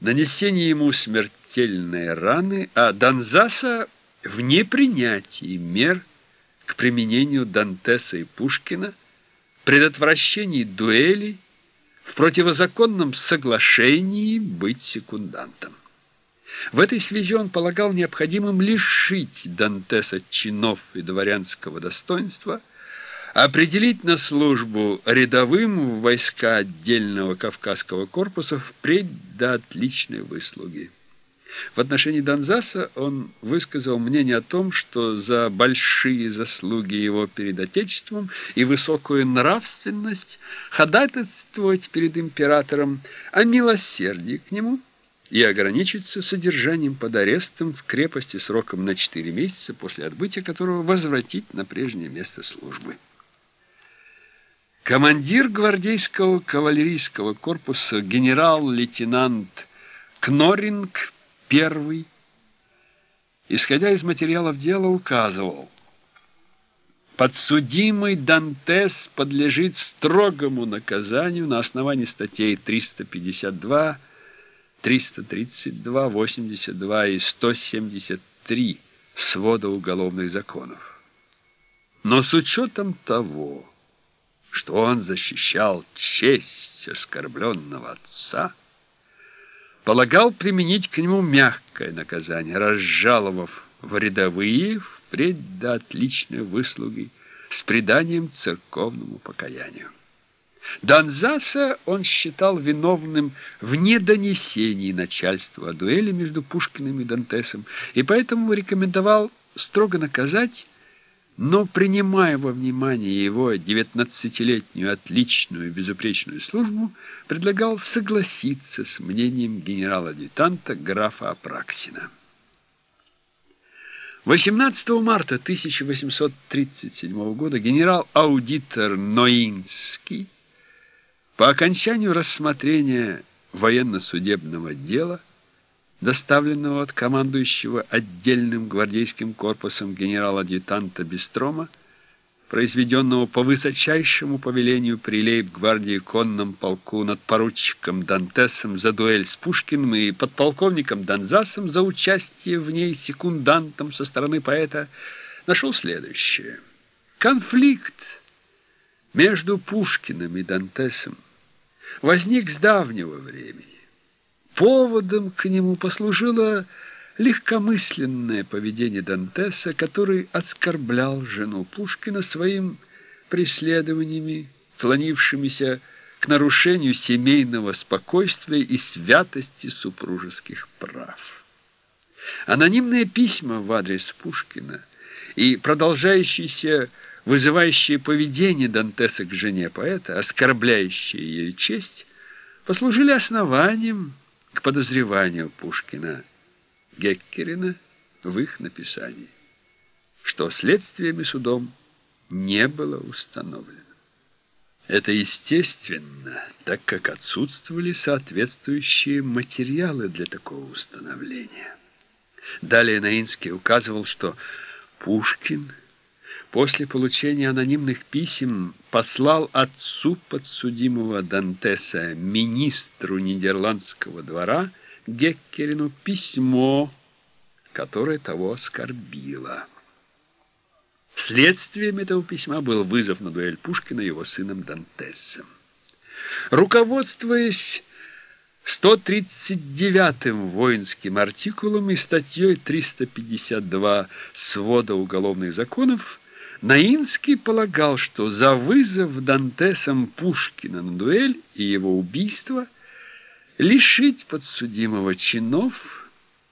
нанесение ему смертельной раны, а Донзаса в непринятии мер к применению Дантеса и Пушкина, предотвращении дуэлей, в противозаконном соглашении быть секундантом. В этой связи он полагал необходимым лишить Дантеса чинов и дворянского достоинства, определить на службу рядовым войска отдельного Кавказского корпуса впредь до отличной выслуги. В отношении Донзаса он высказал мнение о том, что за большие заслуги его перед Отечеством и высокую нравственность ходатайствовать перед императором о милосердии к нему и ограничиться содержанием под арестом в крепости сроком на 4 месяца, после отбытия которого возвратить на прежнее место службы. Командир гвардейского кавалерийского корпуса генерал-лейтенант Кноринг Первый, исходя из материалов дела, указывал, подсудимый Дантес подлежит строгому наказанию на основании статей 352, 332, 82 и 173 свода уголовных законов. Но с учетом того, что он защищал честь оскорбленного отца, полагал применить к нему мягкое наказание, разжаловав в рядовые впредь до отличной выслуги с приданием церковному покаянию. Донзаса он считал виновным в недонесении начальства о дуэли между Пушкиным и Дантесом, и поэтому рекомендовал строго наказать но, принимая во внимание его девятнадцатилетнюю отличную безупречную службу, предлагал согласиться с мнением генерала-адъютанта графа Апраксина. 18 марта 1837 года генерал-аудитор Ноинский по окончанию рассмотрения военно-судебного дела доставленного от командующего отдельным гвардейским корпусом генерала-адъютанта Бестрома, произведенного по высочайшему повелению при лейб-гвардии конном полку над поручиком Дантесом за дуэль с Пушкиным и подполковником Донзасом за участие в ней секундантом со стороны поэта, нашел следующее. Конфликт между Пушкиным и Дантесом возник с давнего времени. Поводом к нему послужило легкомысленное поведение Дантеса, который оскорблял жену Пушкина своим преследованиями, клонившимися к нарушению семейного спокойствия и святости супружеских прав. Анонимные письма в адрес Пушкина и продолжающиеся вызывающие поведение Дантеса к жене поэта, оскорбляющие ее честь, послужили основанием к подозреванию Пушкина Геккерина в их написании, что следствием и судом не было установлено. Это естественно, так как отсутствовали соответствующие материалы для такого установления. Далее Наинский указывал, что Пушкин – после получения анонимных писем послал отцу подсудимого Дантеса, министру Нидерландского двора, Геккерину письмо, которое того оскорбило. Следствием этого письма был вызов на дуэль Пушкина его сыном Дантесом. Руководствуясь 139-м воинским артикулом и статьей 352 свода уголовных законов, Наинский полагал, что за вызов Дантесом Пушкина на дуэль и его убийство лишить подсудимого чинов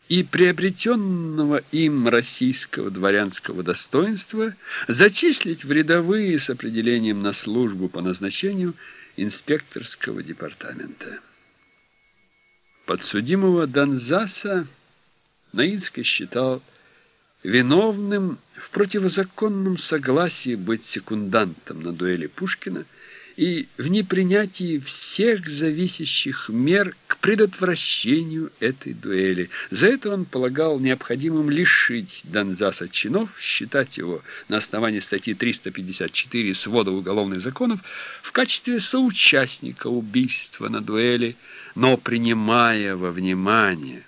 и приобретенного им российского дворянского достоинства зачислить в рядовые с определением на службу по назначению инспекторского департамента. Подсудимого Донзаса Наинский считал виновным в противозаконном согласии быть секундантом на дуэли Пушкина и в непринятии всех зависящих мер к предотвращению этой дуэли. За это он полагал необходимым лишить Донзаса чинов, считать его на основании статьи 354 свода уголовных законов в качестве соучастника убийства на дуэли, но принимая во внимание –